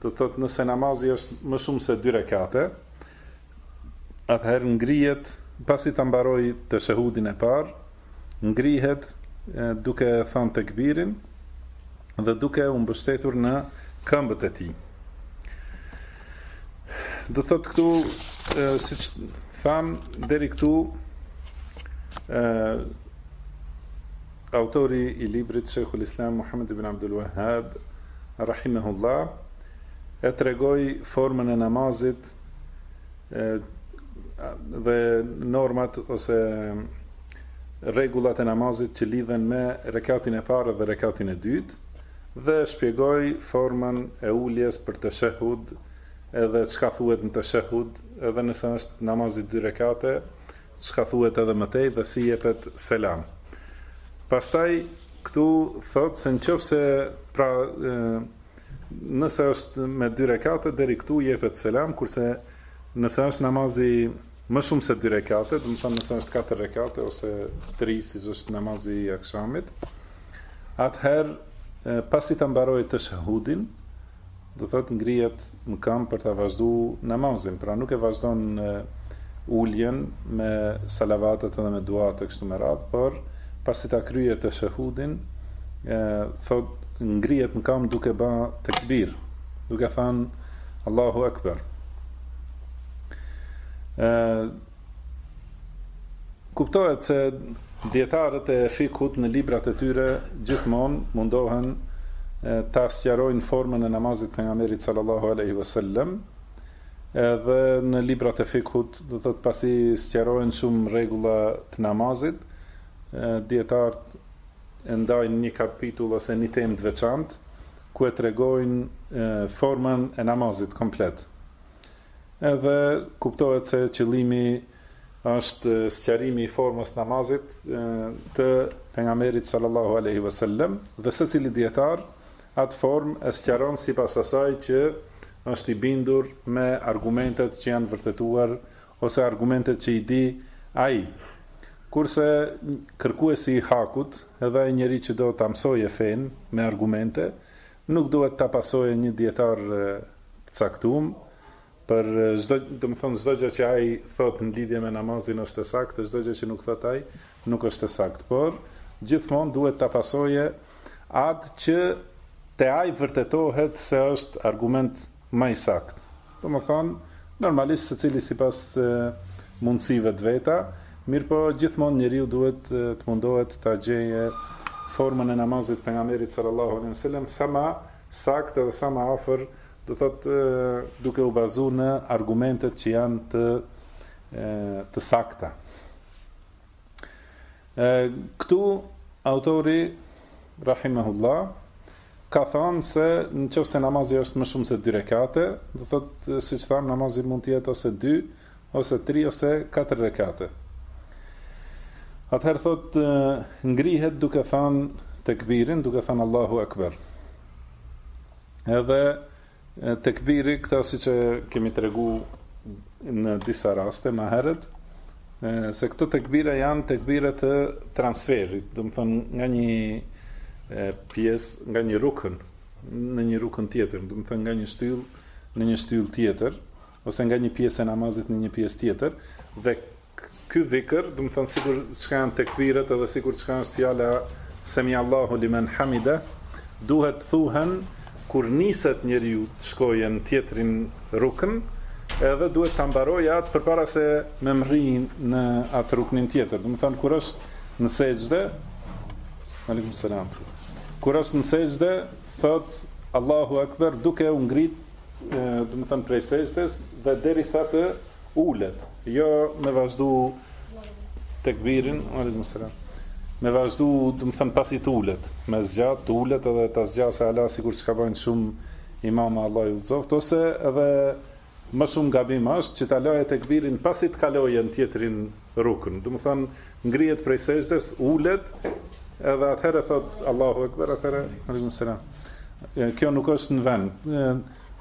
Do të thotë nëse namazi është më shumë se dy rekate, atëherë ngrihet pasi ta mbarojë teshehudin e parë, ngrihet duke thënë tekbirin dhe duke u mbështetur në këmbët e tij. Do thotë këtu siç tham deri këtu ë Autori i librit Shejhul Islam Muhamed ibn Abdul Wahhab rahimehullah e tregoi formën e namazit dhe normat ose rregullat e namazit që lidhen me rekatin e parë dhe rekatin e dytë dhe shpjegoi formën e uljes për teshehud edhe çka thuhet në teshehud edhe nëse është namazi dy rekate Çka thuhet edhe më tej dhe si jepet selam. Pastaj këtu thotë se nëse pra nëse është me dy rekate deri këtu jepet selam, kurse nëse është namazi më shumë se dy rekate, domethënë nëse është katër rekate ose tri siç është namazi i akşamit, atëherë pasi ta mbarojë teshehudin, Do thotë ngrihet në kam për ta vazhdu namazin, pra nuk e vazhdon uljen me salavatet dhe me duat e kështu me radhë, por pasi ta kryejë teshehudin, thotë ngrihet në kam duke ba tekbir, duke thanë Allahu Ekber. Kuptohet se dijetarët e fikhut në librat e tyre gjithmonë mundohen ta sqarojnë formën e namazit të pejgamberit sallallahu alaihi wasallam edhe në librat e fikhut, do të thotë pasi sqarohen shumë rregulla të namazit, dijetarët e ndajnë një kapitull ose një temë të veçantë ku e tregojnë formën e namazit komplet. Edhe kuptohet se qëllimi është sqarimi i formës namazit të pejgamberit sallallahu alaihi wasallam dhe secili dijetar atë formë e sqaron sipas asaj që është i bindur me argumentet që janë vërtetuar ose argumentet që i di ai. Kurse kërkuesi i hakut, edhe ai njeri që do ta mësojë fenë me argumente, Nuk duhet ta pasojë një dijetar të caktum për çdo, domethënë çdo gjë që ai thotë në lidhje me namazin është e saktë, çdo gjë që nuk thotë ai nuk është e saktë, por gjithmonë duhet ta pasojë atë që te ai vërtetohet se është argument më i saktë. Domethënë, normalisht secili sipas mundësive të veta, mirëpo gjithmonë njeriu duhet të mundohet ta gjejë formën e namazit të Pejgamberit sallallahu alejhi ve selem sa ma saktë dhe sa ma afër, do thotë duke u bazu në argumentet që janë të sakta. Këtu autori rahimehullah Ka thënë se në qoftë se namazi është më shumë se dy rekate, domethënë siç thamë namazi mund të jetë ose dy, ose tri, ose katër rekate. Atëherë thotë ngrihet duke thënë tekbirin, duke thënë Allahu Ekber. Edhe Tekbiri, këto siç e kemi tregu në disa raste më herët, se këto tekbire janë tekbire të transferit, domethënë nga një pjesë, nga një rukën në një rukën tjetër, domethënë nga një shtyllë në një shtyllë tjetër, ose nga një pjesë e namazit në një pjesë tjetër, dhe Ky dhikr, domethënë sikur çka janë tekbiret edhe sikur çka është fjala Semi Allahu limen hamide, duhet thuhen kur niset njeriu të shkojë në tjetrin rukn, edhe duhet ta mbarojë atë përpara se me mrri në atë ruknin tjetër. Domethënë kur është në sexhde, alejkum selam. Kur është në sexhde, thot Allahu Akbar duke u ngrit, domethënë prej sexhdes dhe derisa të Ulet, jo me vazhdu tekbirin, alejkum selam. Me vazhdu, domethënë pasi të ulet, me zgjat, të ulet edhe ta zgjasë ala sikur çka bëjnë shumë imama Allahu i udhëzoft ose edhe më shumë gabim është që ta lajë tekbirin pasi të kalojë në tjetrin rukun. Domethënë ngrihet prej sexhdes, ulet edhe atëherë thot Allahu Akbar, atëherë alejkum selam. Kjo nuk është në vend.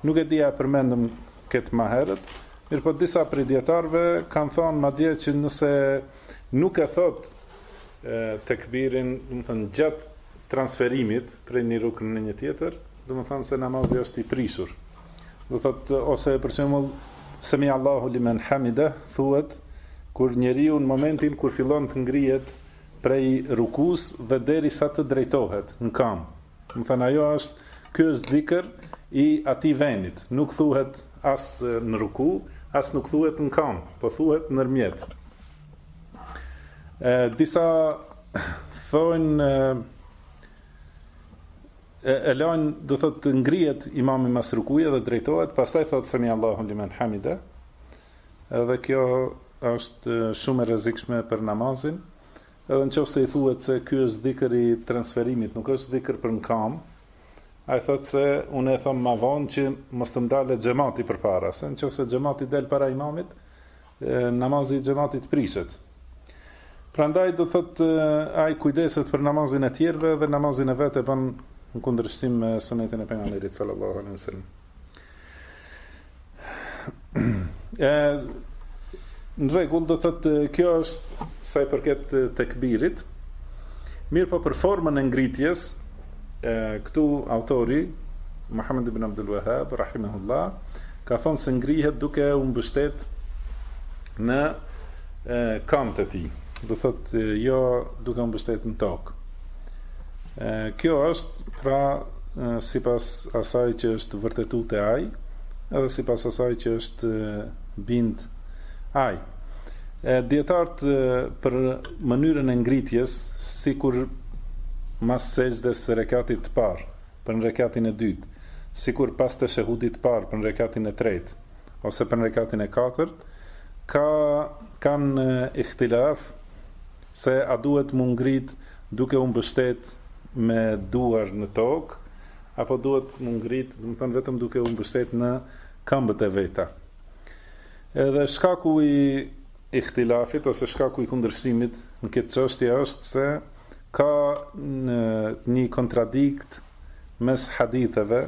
Nuk e di a përmendëm këtë më herët, mirëpo disa prej dijetarëve kanë thënë madje që nëse nuk e thotë tekbirin, domethënë gjatë transferimit prej një rukni në një tjetër, domethënë se namazi është i prishur. Do thotë ose për shembull Sami Allahu limen hamida thuhet kur njeriu në momentin kur fillon të ngrihet prej rukus dhe derisa të drejtohet në kam, Domethënë ajo është, ky është dhikër i atij venit, nuk thuhet as në ruku, as nuk thuhet në kam, po thuhet ndërmjet. E, disa thonë, e, e lajnë, do thotë ngrihet imami mas rukuje dhe drejtohet, pastaj thotë semi Allahu limen hamide, edhe kjo është shumë e rezikshme për namazin, Edhe nëqoftë se i thuhet se ky është dhikr i transferimit, nuk është dhikr për në kambë, ai thotë se unë e them ma vonë që mos të ndalet xhemati përpara, se nëqoftë se xhemati del para imamit, namazi i xhematit prishet. Prandaj do të thotë ai kujdeset për namazin e tjerëve dhe namazin e vet e bën në kundërshtim me sunetin e pejgamberit sallallahu alaihi wasallam. E, në rregull, do thotë kjo është sa i përket tekbirit, mirëpo për formën e ngritjes, e, këtu autori, Muhammed ibn Abdul Wahab, Rahimehullah, ka thonë se ngrihet duke u mbështet në e, kambët e tij, do thotë jo duke u mbështet në tokë. Kjo është, pra, sipas asaj që është vërtetu te ai, dhe sipas asaj që është bind ai. E, dijetarët për mënyrën e ngritjes, sikur mas sexhdes së rekatit të parë, për në rekatin e dytë, sikur pas teshehudit të parë për në rekatin e tretë, ose për në rekatin e katërt, ka, kanë ihtilaf Se a duhet mu ngrit duke u mbështet me duar në tokë, apo duhet mu ngrit, domethanë vetëm duke u mbështet në kambët e veta. Edhe shkaku i ihtilafit ose shkaku i kundërshtimit në këtë çështje është se ka një kontradikt mes haditheve,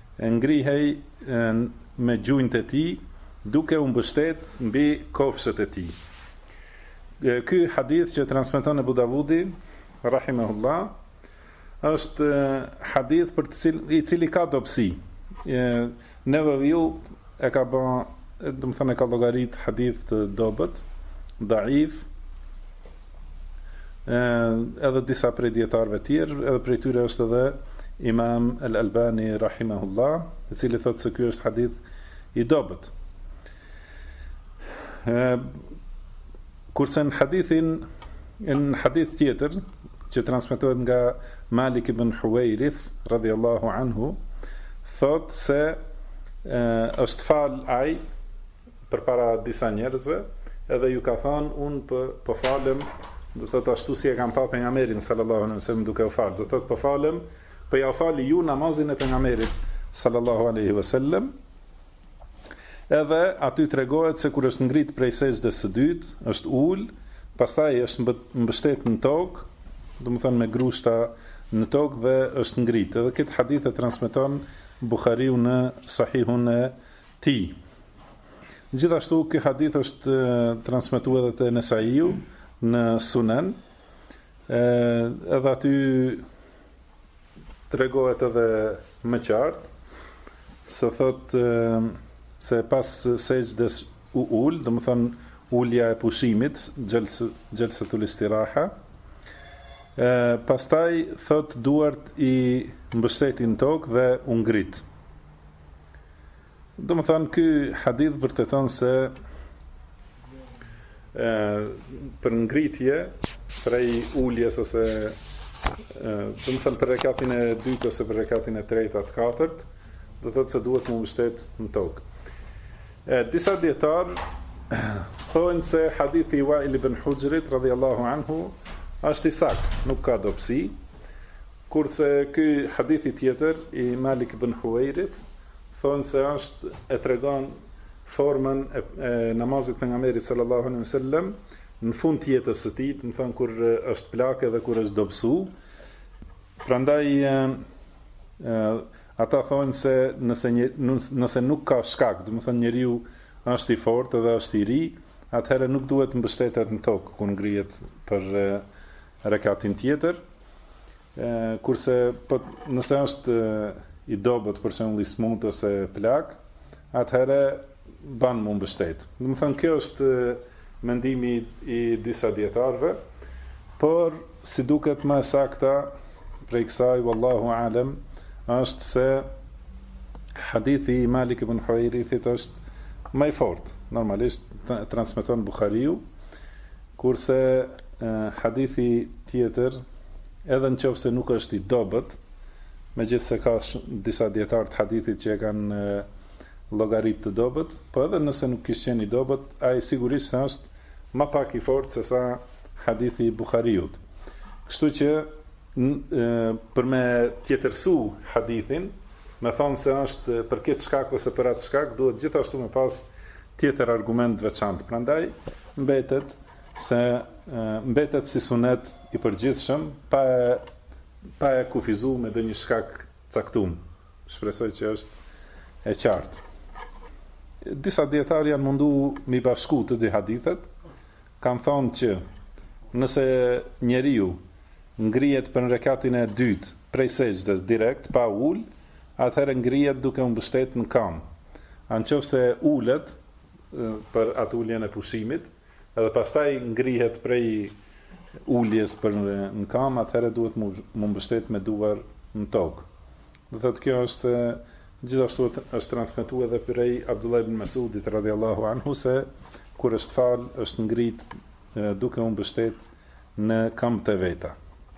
e ngrihej me gjunjtë e tij duke u mbështet mbi kofshët e tij. Ky hadith që e transmeton Ebu Davudi, Rahimehullah, është hadith për të cilë, i cili ka dobësi. Neveviu e ka ba, domethanë e ka llogarit hadith të dobët, daif, edhe disa prej dijetarëve të tjerë, edhe prej tyre është edhe Imam Al-Albani rahimahullah, i cili thotë se ky është hadith i dobët. Kurse në hadithin në hadith tjetër që transmetohet nga Malik ibn Huwairith radhiyallahu anhu thotë se është fal ai përpara disa njerëzve edhe ju ka thënë unë po, po falem do thotë ashtu si e kam pa pejgamberin sallallahu alaihi wasallam duke u fal do thotë po falem po ja fali ju namazin e pejgamberit sallallahu alaihi wasallam edhe aty tregohet se kur është ngrit prej sexhdes së dytë është ul pastaj është mbështet në tokë domethënë me grushta në tokë dhe është ngrit edhe këtë hadith e transmeton Buhariu në sahihun e tij. Gjithashtu ky hadith është transmetuar edhe te Nesaiu në Sunen. Ë edhe aty tregohet edhe më qartë se thot se pas sejdës u ul, domethënë ulja e pushimit, xhels xhelsetul istiraha. Ë pastaj thot duart i mbështeti n'tokë dhe u ngrit. Domethënë, ky hadith vërteton se e, për ngritje prej uljes ose e, domethënë për rekatin e dytë ose për rekatin e tretë a të katërt, do thotë se duhet me u mbështet në tokë. E, disa dijetarë thonë se hadithi i Wail ibn Huxhrit, radijallahu anhu, është i saktë, nuk ka dobësi, Kurse ky hadithi tjetër i Malik ibn Huvejrithit thonë se është e tregon formën e namazit të pejgamberit sallallahu alejhi ve sellem në fund të jetës së tij, domethënë kur është plakë edhe kur është dobësu. Prandaj ata thonë se nëse një, nëse nuk ka shkak, domethënë njeriu është i fortë dhe është i ri, atëherë nuk duhet t'mbështetet në tokë kur ngrihet për rekatin tjetër, kurse po nëse është i dobët për shembull i smutë ose plak, atëherë ban m'u mbështet. Domethanë kjo është mendimi i disa dijetarëve, por si duket ma e sakta prej kësaj wallahu alem është se hadithi i Malik ibn Huvejrithit është ma i fortë. Normalisht transmeton Buhariu Kurse hadithi tjetër, edhe në qoftë se nuk është i dobët, megjithëse ka disa dijetarë të hadithit që e kanë llogarit të dobët, po edhe nëse nuk kish qenë i dobët, ai sigurisht se është ma pak i fortë se sa hadithi i Buhariut. Kështu që për me tjetërsu hadithin, me thanë se është për këtë shkak ose për atë shkak, duhet gjithashtu me pas tjetër argument të veçantë. Prandaj Mbetet se mbetet si sunet i përgjithshëm pa e pa e kufizu me ndonjë shkak t'caktum. Shpresoj që është e qartë. Disa dijetarë janë mundu m'i bashku të dy hadithet, kanë thonë që nëse njeriu ngrihet për rekatin e dytë prej sejdës direkt pa u ul, atëherë ngrihet duke u mbështet në kamë. A n'qoftë se ulet për atë uljen e pushimit dhe pastaj ngrihet prej uljes për në kamë atëherë duhet mu mbështet me duar në tokë domethënë kjo është gjithashtu është transmetu edhe prej Abdullah ibn Mesudit radhiyallahu anhu se kur është falë është ngrit duke u mbështet në këmbët e veta.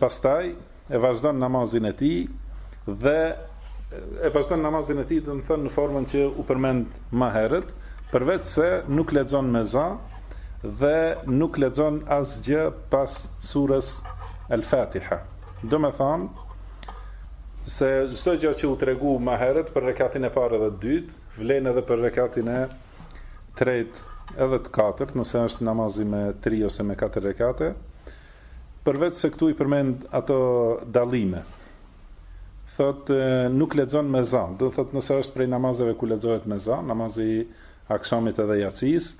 pastaj e vazhdon namazin e tij dhe e vazhdon namazin e tij domethënë në formën që u përmend më herët përveç se nuk lexon me za dhe nuk lexon asgjë pas surës Al-Fatiha domethënë se çdo gjë që u tregu më herët për rekatin e parë dhe të dytë vlen edhe për rekatin e tretë edhe të katërt nëse është namazi me tri ose me katër rekate, përveç se këtu i përmend ato dallime. Thot nuk lexon me za, domethënë nëse është prej namazeve ku lexohet me za, namazi i akshamit edhe jacis,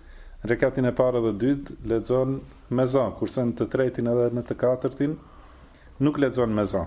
rekatin e parë dhe dytë lexon me za, kurse në të tretin edhe në të katërtin nuk lexon me za.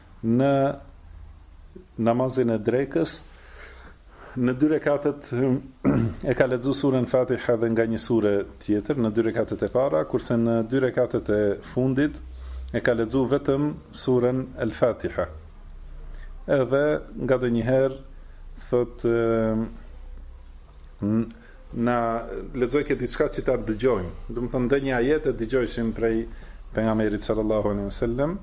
në namazin e drekës, në dy rekatet e ka lexuar surën Fatiha dhe nga një sure tjetër në dy rekatet e para, kurse në dy rekatet e fundit e ka lexuar vetëm surën Al-Fatiha. Edhe ngandonjëherë thot na lexojke diçka që ta dëgjojmë. Domethënë ndonjë ajet e dëgjojshim prej pejgamberit sallallahu alaihi wasallam.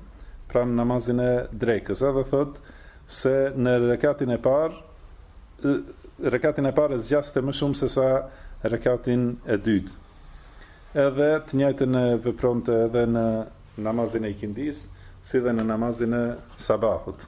pra në namazin e drekës edhe thotë se në rekatin e parë rekatin e parë e zgjaste më shumë se sa rekatin e dytë edhe të njëjtën e vepronte edhe në namazin e ikindis si dhe në namazin e sabahut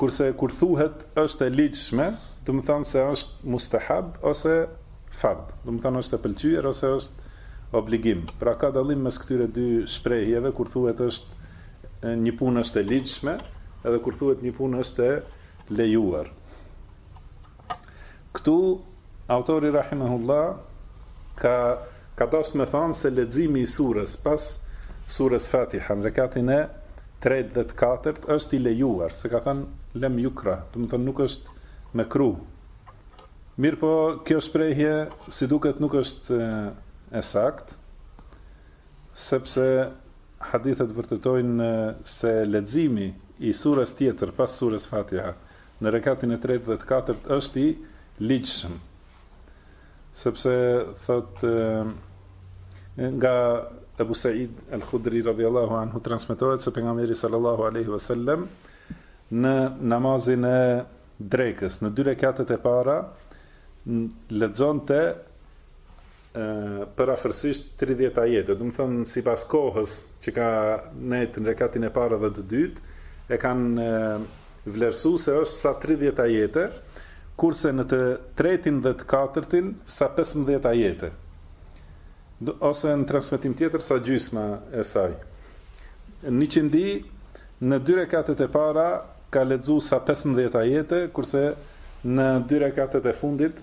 Kurse kur thuhet është e ligjshme, domethënë se është mustahab ose fard, domethënë është e pëlqyer ose është obligim. Pra ka dallim mes këtyre dy shprehjeve kur thuhet është një punë është e ligjshme edhe kur thuhet një punë është e lejuar. Këtu autori rahimehullah ka ka dashtë me thanë se leximi i surës pas surës Fatiha në rekatin e tretë dhe të katërt është i lejuar, se ka thënë lem yukrah, domethënë nuk është mekruh. Mirpo kjo shprehje si duket nuk është e saktë, sepse hadithet vërtetojnë se leximi i surës tjetër pas surës Fatiha, në rekatin e tretë dhe të katërt është i ligjshëm. Sepse thot nga Abu Sa'id al-Khudri radhiyallahu anhu transmetohet se pejgamberi sallallahu alaihi wasallam në namazin e drekës, në dy rekatet e para lexonte përafërsisht tridhjetë ajete, domethënë sipas kohës që ka nejt në rekatin e parë dhe të dytë, e kanë vlerësuar se është sa tridhjetë ajete, kurse në të tretin dhe të katërtin sa 15 ajete ose në transmetim tjetër sa gjysma e saj në ikindi në dy rekatet e para ka lexuar sa 15 ajete kurse në dy rekatet e fundit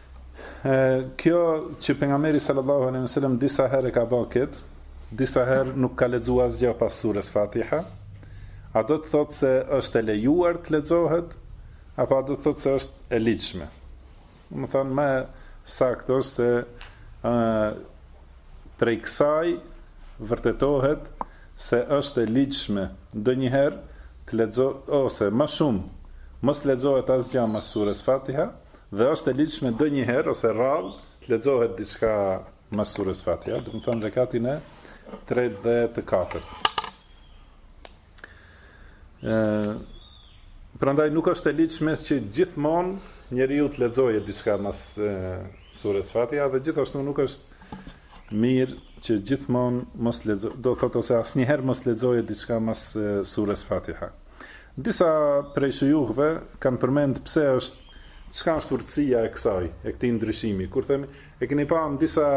E, kjo që pejgamberi sallallahu alejhi dhe sellem disa herë e ka bërë kët, disa herë nuk ka lexuar asgjë pas surës Fatiha, a do të thotë se është e lejuar të lexohet apo a do të thotë se është e ligjshme? Domethënë më saktë është se ë prej kësaj vërtetohet se është e ligjshme ndonjëherë të lexo ose më shumë mos lexohet asgjë pas surës Fatiha, Dhe është e ligjshme ndonjëherë ose rrallë të lexohet diçka mas sures Fatiha, domethënë rekatin e tretë dhe të katërt. Ë Prandaj nuk është e ligjshme që gjithmonë njeriu të lexojë diçka mas sures Fatiha dhe gjithashtu nuk është mirë që gjithmonë mos lexo, do thotë ose asnjëherë mos lexojë diçka mas sures Fatiha. Disa prej shujuhëve kanë përmend pse është Çka është urtësia e kësaj, e këtij ndryshimi? Kur themi, e keni pa në disa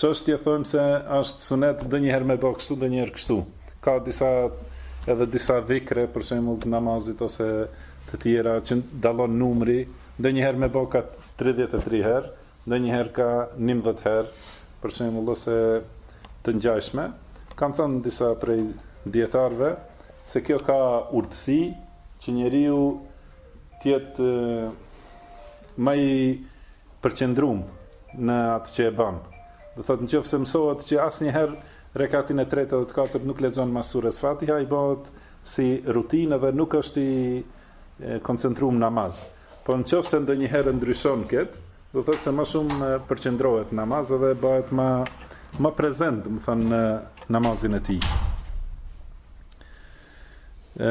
çështje thonë se është sunet ndonjëherë me bë kështu, ndonjëherë kështu. Ka disa edhe disa dhikre për shembull të namazit ose të tjera që dallon numri, ndonjëherë me bë ka 33 herë, ndonjëherë ka 19 herë, për shembull ose të ngjashme. Kan thënë disa prej dijetarëve se kjo ka urtësi që njeriu të jetë ma i përqendrum në atë që e bën. Në qoftë se mësohet që asnjëherë rekatin e tretë dhe të katërt nuk lexon mas surës Fatiha, i bëhet si rutinë dhe nuk është i koncentrum në namaz. Po në qoftë se ndonjëherë ndryshon kët, do thotë se ma shumë përqendrohet në namaz dhe bëhet ma ma prezent, domethënë në namazin e tij. Ë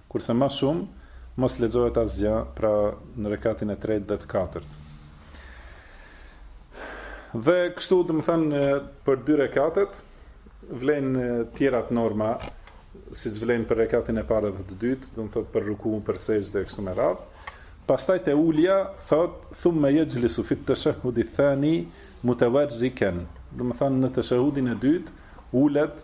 Kurse ma shumë, mos lexohet asgjë, pra në rekatin e tretë dhe të katërt. Dhe kështu, domethënë, për dy rekatet, vlejnë të njëjtat norma, siç vlejnë për rekatin e parë dhe të dytë, domethënë për ruku, për sexhde dhe kështu me radhë. Pastaj te ulja, thotë, thumme jexhlisu fit teshehudi thani, muteverriken. Domethënë, në teshehudin e dytë, ulet,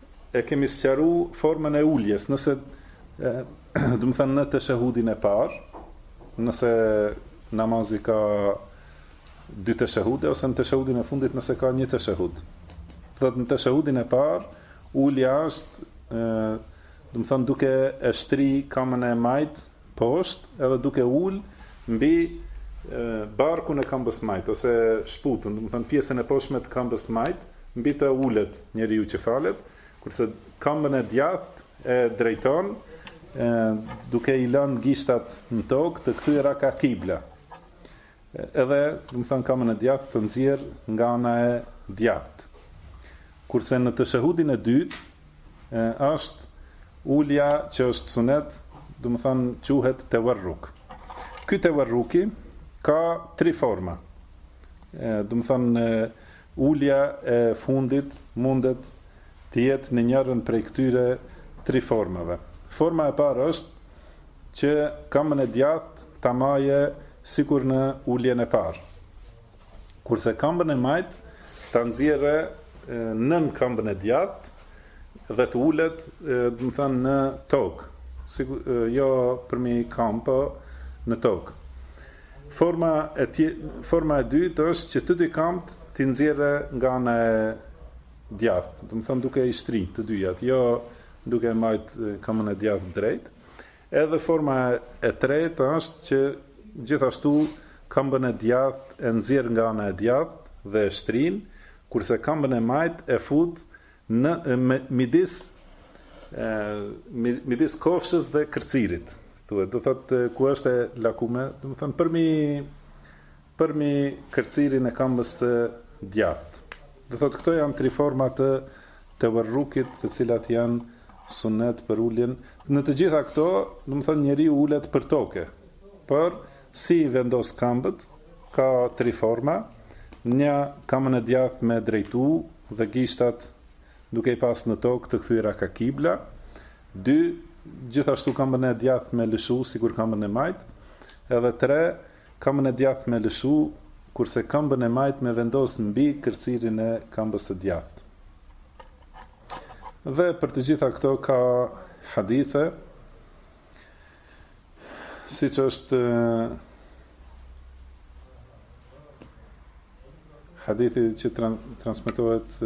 E kemi sqaru formën e uljes, nëse domethënë në teshehudin e parë, nëse namazi ka dy teshehude, ose në teshehudin e fundit nëse ka një teshehud. Thotë në teshehudin e parë, ulja është, domethënë duke e shtri kamën e majtë, poshtë edhe duke ul mbi barkun e kambës majtë, ose shputën, domethanë pjesën e poshtme të kambës majtë, mbi të ulet njeriu që falet, kurse kambën e djathtë e drejton duke i lënë gishtat në tokë të kthyera ka kibla. Edhe, domethanë kamën e djathtë e nxjerr nga ana e djathtë. Kurse në teshehudin e dytë është ulja që është sunet, domethanë quhet tewarruk. Ky tewarruki ka tri forma. Domethanë ulja e fundit mundet të jetë në njërën prej këtyre tri formave. Forma e parë është Që kambën e djathtë ta majë sikur në uljen e parë, kurse kambën e majtë ta nxjerrë nën kambën e djathtë dhe të ulet, domethënë në tokë, jo përmi kamë, po në tokë. Forma e forma e dytë është që të dy kambët t'i nxjerrë nga ana e djathtë, domethanë duke i shtri të dyjat, jo duke e majtë kambën e djathtë drejt. Edhe forma e tretë është që gjithashtu kambën e djathtë e nxjerr nga ana e djathtë dhe e shtrin, kurse kambën e majtë e fut në midis midis kofshës dhe kërcirit, thuhet, do thotë ku është e lakume, domethanë përmi Përmi kërcirin e këmbës së djathtë. Do thotë këto janë tri forma të tewarrukit të cilat janë sunnet për uljen, në të gjitha këto domethënë njeriu ulet përtoke, por si i vendos këmbët ka tri forma, një këmbën e djathtë me e drejtu dhe gishtat duke i pas në tokë të kthyera ka kibla, dy gjithashtu këmbën e djathtë me e lëshu sikur këmbën e majtë, edhe tre Këmbën e djathtë me lëshu, kurse këmbën e majtë me vendos mbi kërcirin e këmbës së djathtë. Dhe për të gjitha këto ka hadithe, siç është hadithi që tran transmetohet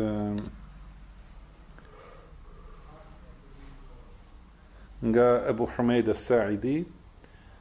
nga Ebu Humejd es-Saidi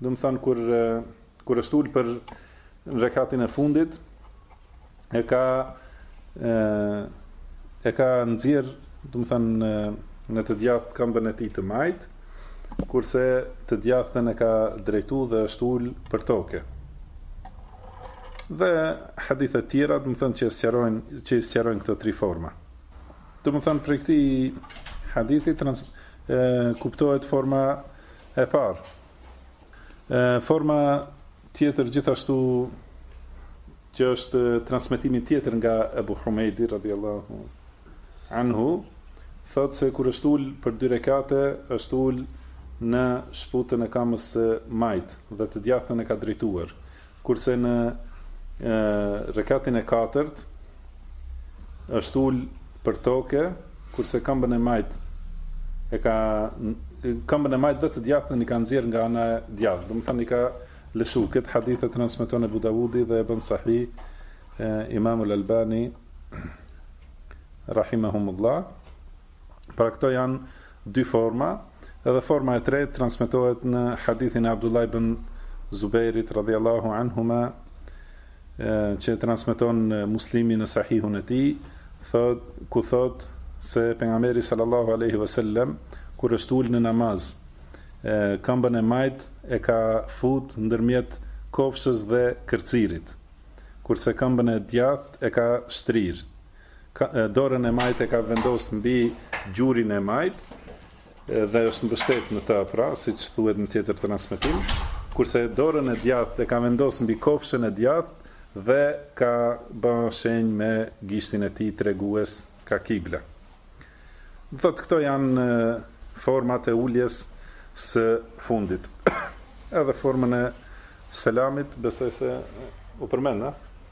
domethënë kur kur është ul për në rekatin e fundit e ka e, e ka nxjerr, domethënë në të djathtë këmbën e tij të majt, kurse të djathtën e ka drejtu dhe është ul për toke. Dhe hadithe tjera, domethënë që sqarojnë që sqarojnë këto tri forma. Domethënë prej këtij hadithi trans e, kuptohet forma E parë, forma tjetër gjithashtu që është transmetimi tjetër nga Ebu Humejdi, radiallahu anhu, thot se kur është ul për dy rekate, është ul në shputën e kamës së majtë dhe të djathtën e ka drejtuar. Kurse në rekatin e katërt është ul për toke, kurse këmbën e majtë e ka këmbën e majtë dhe të djathtën i ka nxjerr nga ana e djathtë, domethënë i ka lëshu. Këtë hadith e transmeton Ebu Davudi dhe e bën sahih Imam al-Albani rahimahumullah. Pra këto janë dy forma, edhe forma e tretë transmetohet në hadithin e Abdullah ibn Zubejrit radhiyallahu anhuma që transmeton Muslimi në Sahihun e tij, thot ku thot se pejgamberi sallallahu alaihi wasallam kur është ul në namaz, e, këmbën e majt e ka fut ndërmjet kofshës dhe kërcirit, kurse këmbën e djathtë e ka shtrirë. dorën e majtë e ka vendosë mbi gjurin e majtë, dhe është mbështet në të, pra, siç thuhet në tjetër transmitim, kurse dorën e djathtë e ka vendosë mbi kofshën e djathtë, dhe ka bë shenjë me gishtin e tij tregues ka kibla. Domethënë, këto janë format e uljes së fundit. Edhe formën e selamit, besoj se u përmenda,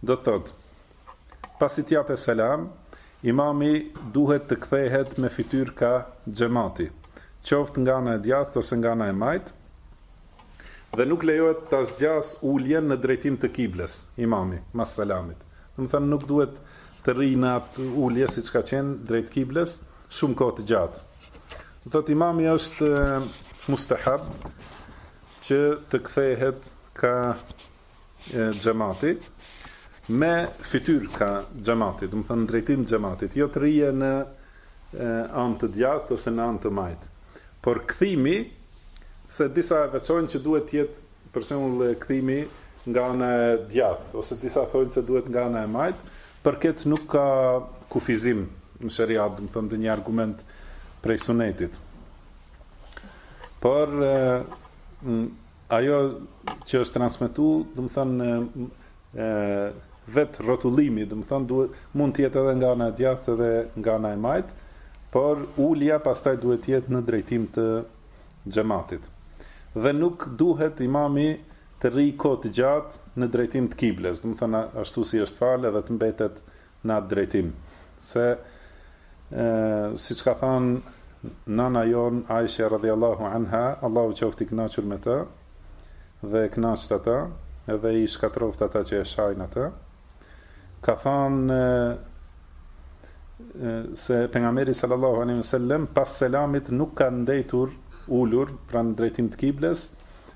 Do të thotë, pasi të japet selam, imami duhet të kthehet me fytyrë ka xhemati, qoftë nga ana e djathtë ose nga ana e majtë, dhe nuk lejohet ta zgjasë uljen në drejtim të kibles, imami, mas selamit. Domethënë, nuk duhet të rrijë në atë ulje siç ka qenë drejt kibles shumë kohë të gjatë. Do thotë, imami është mustahab që të kthehet ka xhemati me fytyrë ka xhemati, domethënë drejtim xhematit, jo të rrijë në anë të djathtë ose në anë të majtë. Por kthimi se disa e veçojnë që duhet të jetë për shembull kthimi nga ana e djathtë ose disa thonë se duhet nga ana e majtë, për këtë nuk ka kufizim në sheriat, domethënë ndonjë argument prej sunetit. Por Ajo që është transmetu, domethënë, vetë rrotullimi, domethënë, duhet, mund të jetë edhe nga ana e djathtë dhe nga ana e majtë, por ulja pastaj duhet të jetë në drejtim të xhematit. Dhe nuk duhet imami të rrijë kohë të gjatë në drejtim të kibles, domethënë, ashtu si është falë edhe të mbetet në atë drejtim, se siç ka thanë nana jonë Aishe radhiyallahu anha, Allahu qoftë i kënaqur me të, dhe e kënaqtë atë, dhe i shkatërroftë ata që e shajnë atë, ka thanë se pejgamberi sallallahu alaihi wasallam pas selamit nuk ka ndejtur ulur pra në drejtim të kibles,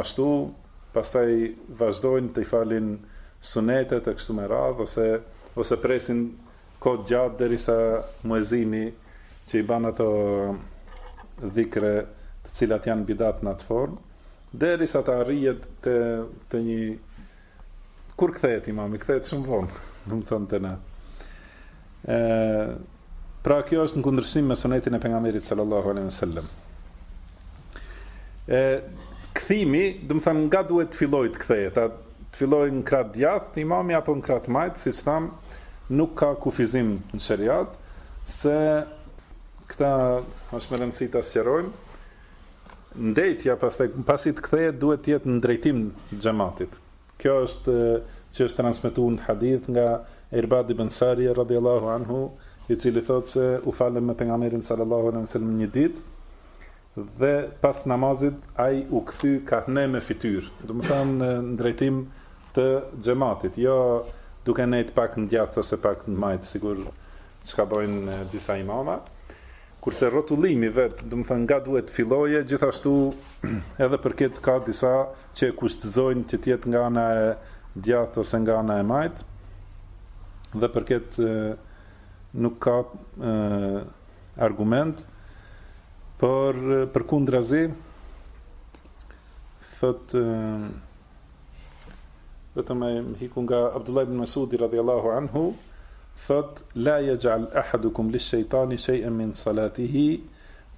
Ashtu pastaj vazhdojnë t'i falin sunetet e kështu me radhë ose ose presin kohë të gjatë derisa muezini që i ban ato dhikre të cilat janë bidat në atë formë derisa të arrihet te te një Kur kthehet imami? Kthehet shumë vonë, domethënë te ne. Ë Pra kjo është në kundërshtim me sunetin e pejgamberit sallallahu alejhi ve sellem. Ë kthimi, domethënë nga duhet të fillojë të kthehet, a të fillojë në krah të djathtë imami apo në krah të majtë, siç thamë, nuk ka kufizim në sheriat se këtë është me rëndësi ta sqarojmë. Ndejtja pastaj pasi të kthehet duhet të jetë në drejtim të xhematit. Kjo është që është transmetuar në hadith nga Irbad ibn Sariya radhiyallahu anhu, i cili thotë se u falëm me pejgamberin sallallahu alaihi wasallam një ditë dhe pas namazit ai u kthy kah ne me fytyrë, do të thotë në drejtim të xhematit, jo duke nejt pak në të djathtë ose pak në të majtë, sikur Çka bojnë disa imama? Kurse rrotullimi vet, domethonë nga duhet të filloje, gjithashtu edhe për këtë ka disa që e kushtëzojnë që të jetë nga ana e djathtë ose nga ana e majtë. Dhe për këtë nuk ka e, argument, por përkundrazi thot vetëm te hadithi nga Abdullah ibn Masudi radhjallahu anhu, thot, la jexh'al ehadukum lish-shejtani shej'en min salatihi,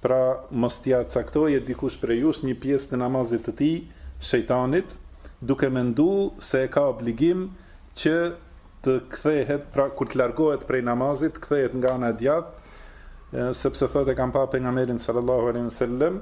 pra mos t'ja caktoje dikush prej jush një pjesë të namazit të tij shejtanit, duke mendu se e ka obligim që të kthehet, pra kur të largohet prej namazit, të kthehet nga ana e djathtë, sepse thot e kam pa pejgamberin sallallahu alejhi ve sellem,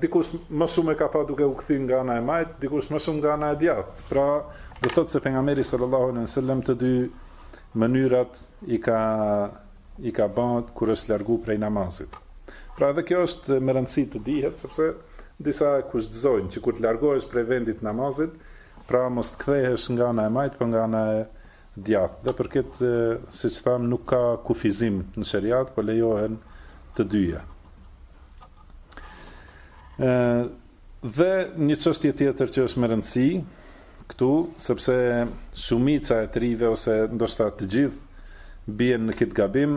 dikush më shumë e ka pa duke u kthy nga ana e majtë, dikush më shumë nga ana e djathtë. Pra, do thotë se pejgamberi sallallahu alejhi ve sellem të dy mënyrat i ka i ka bën kur është largu prej namazit. Pra edhe kjo është me rëndësi të dihet sepse disa e kushtëzojnë që kur të largohesh prej vendit të namazit, pra mos të kthehesh nga ana e majtë, por nga ana e djathtë dhe për këtë siç thamë nuk ka kufizim në sheriat po lejohen të dyja ë dhe një çështje tjetër që është me rëndësi këtu sepse shumica e të rinjve ose ndoshta të gjithë bien në këtë gabim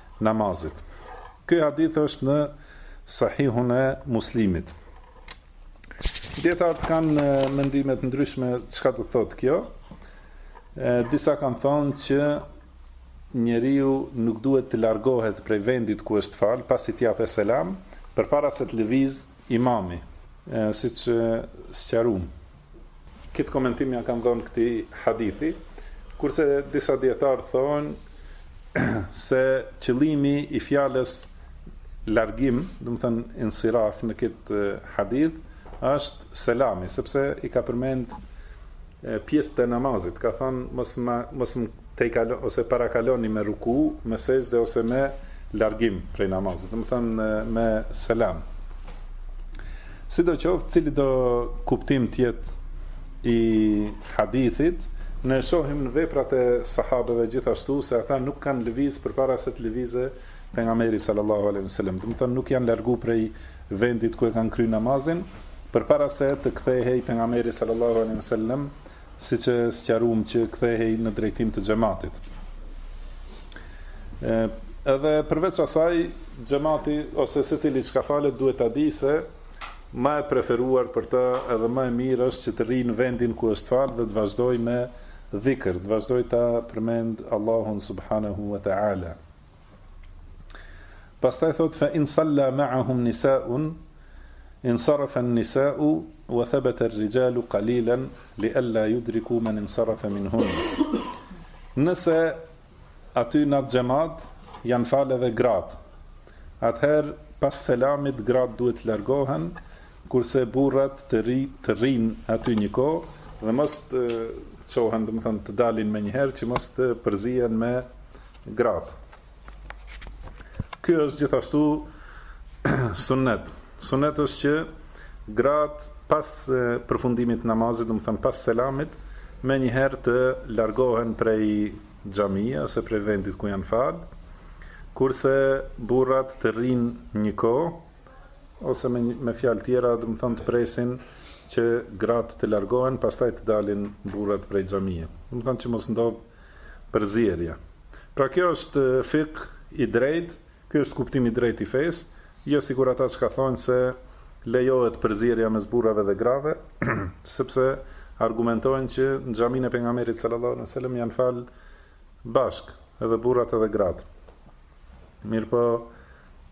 namazit. Ky hadith është në Sahihun e Muslimit. Dijetarët kanë mendime të ndryshme çka do të thotë kjo. E, disa kanë thonë që njeriu nuk duhet të largohet prej vendit ku është fal, pasi të japë selam, përpara se të lëviz imami, e, siç sqaruam. Këtë komentim ja kanë dhënë këtij hadithi, kurse disa dijetarë thonë se qëllimi i fjalës largim, domethënë insiraf në këtë hadith është selami, sepse i ka përmend pjesë të namazit, ka thënë mos më mos më tejkaloni ose parakaloni me ruku, me sexhde ose me largim prej namazit, domethënë me selam. Sidoqoftë, cilido kuptim të jetë i hadithit, ne e shohim në veprat e sahabeve gjithashtu se ata nuk kanë lëviz përpara se të lëvizë pejgamberi sallallahu alejhi ve sellem, domethënë nuk janë largu prej vendit ku e kanë kry namazin përpara se të kthehej pejgamberi sallallahu alejhi ve sellem siç e sqaruam që kthehej në drejtim të xhematit. Ë edhe përveç asaj xhemati ose secili çka falet duhet ta di se ma e preferuar për të edhe ma e mirë është që të rrijë në vendin ku është fal dhe të vazhdojë me dhikr, të vazhdojë ta përmendë Allahun subhanahu wa taala. Pastaj thotë fa in salla ma'ahum nisa'un insarafa an-nisa'u wa thabata ar-rijalu qalilan li alla yudriku man insarafa minhun. Nëse aty në atë xhemat janë falë edhe gratë. Atëherë pas selamit gratë duhet të largohen, kurse burrat të rri të rrinë aty një kohë dhe mos të çohen, domethonë të dalin menjëherë që mos të përzihen me gratë. Kjo është gjithashtu sunnet. Sunnet është që gratë pas përfundimit të namazit, domethënë pas selamit, menjëherë të largohen prej xhamie ose prej vendit ku janë fal, kurse burrat të rrinë një kohë ose me me fjalë tjera, domethënë të presin që gratë të largohen, pastaj të dalin burrat prej xhamie. Domethënë që mos ndodh përzierja. Pra kjo është fikh i drejtë, kjo është kuptim i drejtë i fesë, jo sikur ata çka thonë se lejohet përzierja mes burrave dhe grave, sepse argumentojnë që në xhaminë e Pejgamberit sallallahu alejhi ve selem janë falë bashkë edhe burrat edhe gratë. Mirëpo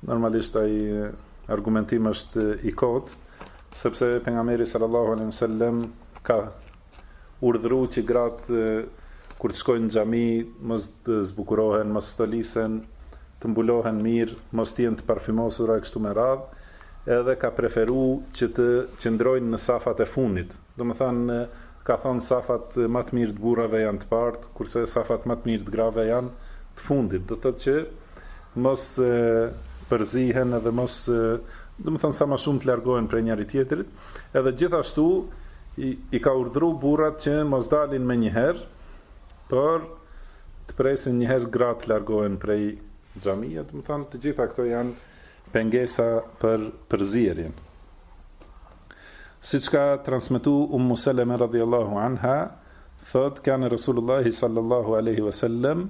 normalisht ai argumentim është i kotë, sepse Pejgamberi sallallahu alejhi ve selem ka urdhru që gratë kur të shkojnë në xhami, mos të zbukurohen, mos stolisen, të mbulohen mirë, mos të jenë të parfumosura e kështu me radhë, edhe ka preferu që të qëndrojnë në safat e fundit, domethënë ka thonë safat ma të mirë të burrave janë të parët, kurse safat ma të mirë të grave janë të fundit, do të thotë që mos përzihen edhe mos, domethënë sa ma shumë të largohen prej njëri tjetrit. Edhe gjithashtu i ka urdhru burrat që mos dalin menjëherë, por të presin një herë gratë të largohen prej xhamisë, domethonë të gjitha këto janë pengesa për përzierjen. Siç ka transmetu Ummu Seleme radhiyallahu anha, thotë kane Resulullahi sallallahu alaihi wasallam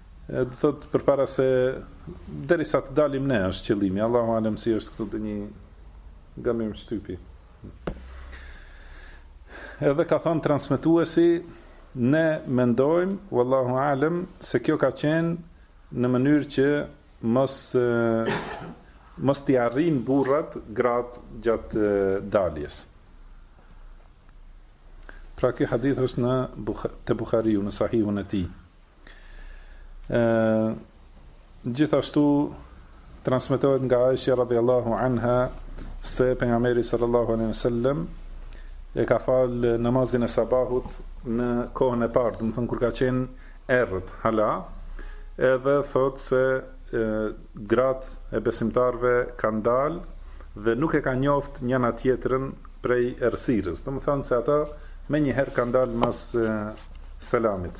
Do të thotë përpara se deri sa të dalim ne është qëllimi. Allahu alem si është këtu te një gabim shtypi. Edhe ka thënë transmetuesi ne mendojmë wallahu alem se kjo ka qenë në mënyrë që mos mos t'i arrin burrat gratë gjatë daljes. Pra ky hadith është te Buhariu, në sahihun e tij. Ë gjithashtu transmetohet nga Aisha radhiyallahu anha se pejgamberi sallallahu alaihi wasallam e ka fal namazin e sabahut në kohën e parë, domethënë kur ka qenë errët hala, edhe thot se e, gratë e besimtarëve kanë dal dhe nuk e ka njoft njëna-tjetrën prej errësirës. Domethënë se ata menjëherë kanë dal mas e, selamit.